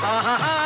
ha ha ha.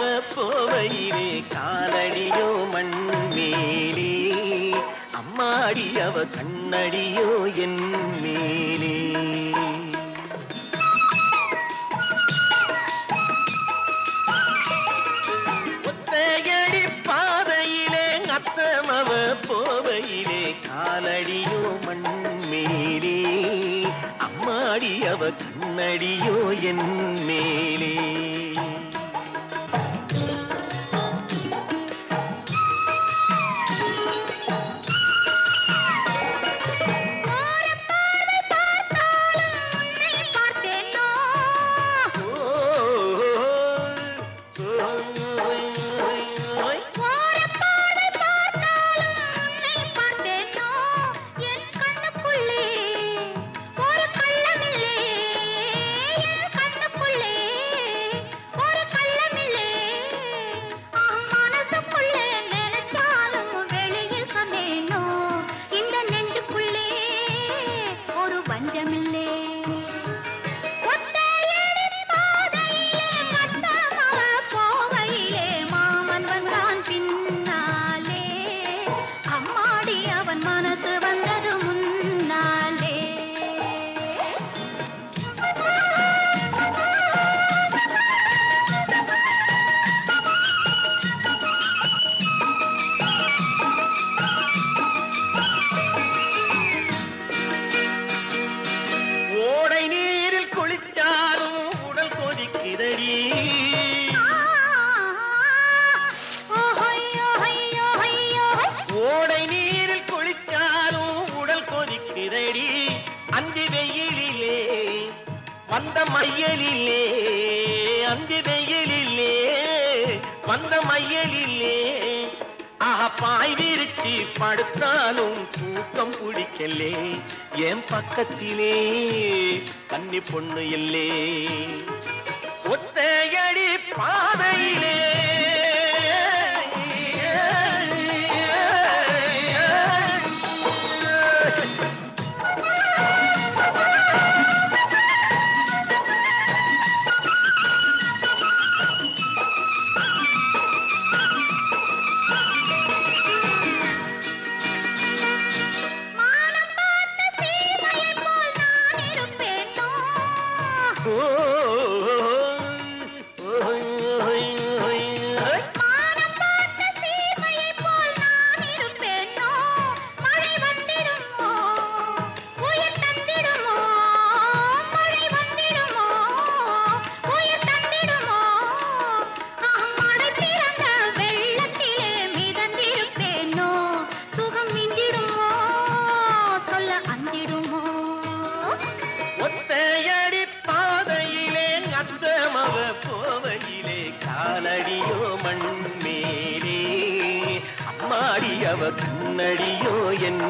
போவ போவையிலே சாலடியோ மண்மேலே. அம்மாடி அவ கண்ணடியோ என் மேலே. ஒத்தையடி பாதையிலே அத்தமவ போவையிலே காலடியோ மண்மேலே. அம்மாடி அவ கண்ணடியோ என் மேலே. வந்த மையலிலே அங்கு வெயிலிலே வந்த மையலிலே ஆஹா பாய் விரிச்சி படுத்தாலும் தூக்கம் பிடிக்கலே. என் பக்கத்திலே கன்னி பொண்ணு இல்லே. ஆடியவர் நடியோ என்